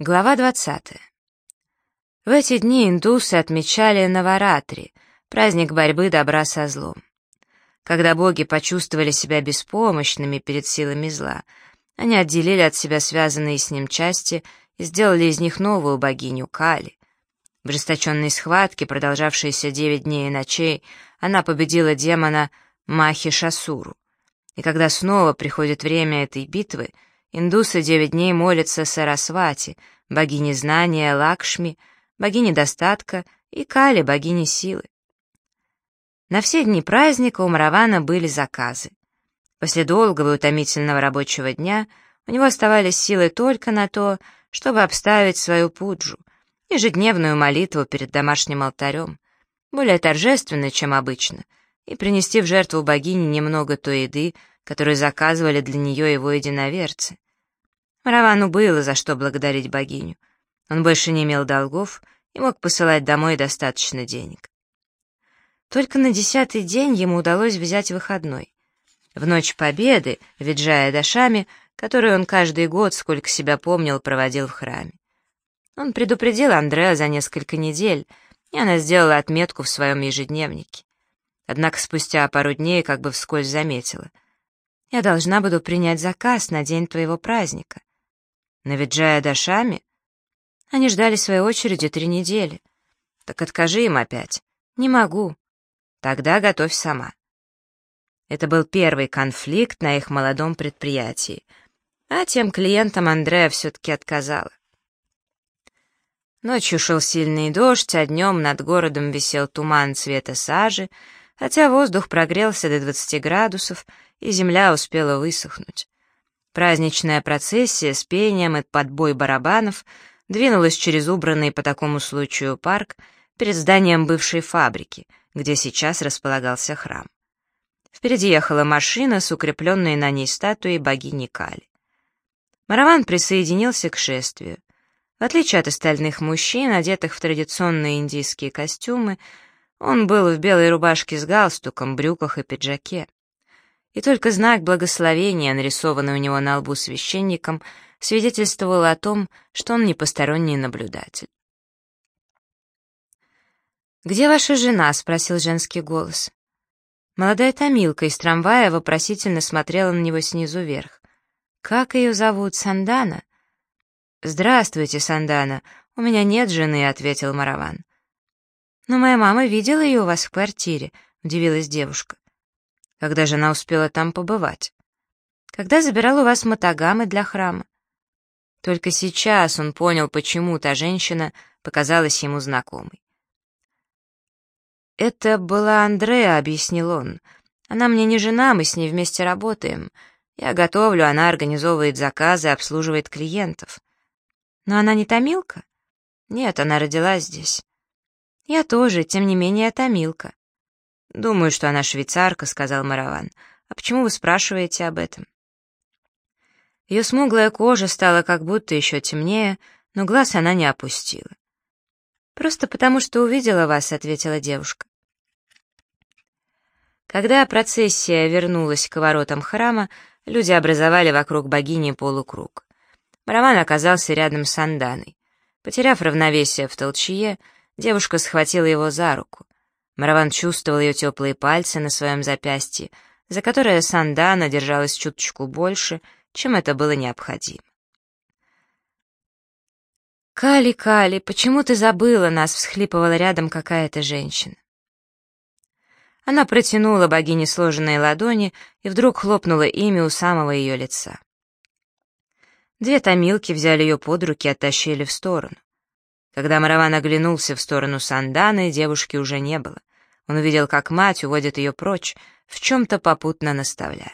Глава 20. В эти дни индусы отмечали Наваратри, праздник борьбы добра со злом. Когда боги почувствовали себя беспомощными перед силами зла, они отделили от себя связанные с ним части и сделали из них новую богиню Кали. В жесточенной схватке, продолжавшейся девять дней и ночей, она победила демона Махи-Шасуру. И когда снова приходит время этой битвы, Индусы девять дней молятся Сарасвати, богине знания Лакшми, богине достатка и Кали, богине силы. На все дни праздника у Маравана были заказы. После долгого и утомительного рабочего дня у него оставались силы только на то, чтобы обставить свою пуджу, ежедневную молитву перед домашним алтарем, более торжественно, чем обычно, и принести в жертву богине немного той еды, которую заказывали для нее его единоверцы. Маравану было за что благодарить богиню. Он больше не имел долгов и мог посылать домой достаточно денег. Только на десятый день ему удалось взять выходной. В ночь победы, Виджая Дашами, которую он каждый год, сколько себя помнил, проводил в храме. Он предупредил Андреа за несколько недель, и она сделала отметку в своем ежедневнике. Однако спустя пару дней как бы вскользь заметила — я должна буду принять заказ на день твоего праздника. На Виджая Дашами? Они ждали своей очереди три недели. Так откажи им опять. Не могу. Тогда готовь сама. Это был первый конфликт на их молодом предприятии. А тем клиентам Андрея все-таки отказала. Ночью шел сильный дождь, а днем над городом висел туман цвета сажи, хотя воздух прогрелся до 20 градусов, и земля успела высохнуть. Праздничная процессия с пением и подбой барабанов двинулась через убранный по такому случаю парк перед зданием бывшей фабрики, где сейчас располагался храм. Впереди ехала машина с укрепленной на ней статуей богини Кали. Мараван присоединился к шествию. В отличие от остальных мужчин, одетых в традиционные индийские костюмы, он был в белой рубашке с галстуком, брюках и пиджаке и только знак благословения, нарисованный у него на лбу священником, свидетельствовал о том, что он не посторонний наблюдатель. «Где ваша жена?» — спросил женский голос. Молодая томилка из трамвая вопросительно смотрела на него снизу вверх. «Как ее зовут, Сандана?» «Здравствуйте, Сандана. У меня нет жены», — ответил Мараван. «Но моя мама видела ее у вас в квартире», — удивилась девушка. Когда же она успела там побывать? Когда забирал у вас мотогамы для храма? Только сейчас он понял, почему та женщина показалась ему знакомой. «Это была Андреа», — объяснил он. «Она мне не жена, мы с ней вместе работаем. Я готовлю, она организовывает заказы, обслуживает клиентов. Но она не томилка? Нет, она родилась здесь. Я тоже, тем не менее, томилка. «Думаю, что она швейцарка», — сказал Мараван. «А почему вы спрашиваете об этом?» Ее смуглая кожа стала как будто еще темнее, но глаз она не опустила. «Просто потому, что увидела вас», — ответила девушка. Когда процессия вернулась к воротам храма, люди образовали вокруг богини полукруг. Мараван оказался рядом с Анданой. Потеряв равновесие в толчье, девушка схватила его за руку. Мараван чувствовал ее теплые пальцы на своем запястье, за которое Сандана держалась чуточку больше, чем это было необходимо. «Кали, Кали, почему ты забыла нас?» — всхлипывала рядом какая-то женщина. Она протянула богине сложенные ладони и вдруг хлопнула ими у самого ее лица. Две томилки взяли ее под руки и оттащили в сторону. Когда Мараван оглянулся в сторону Санданы, девушки уже не было. Он увидел, как мать уводит ее прочь, в чем-то попутно наставляя.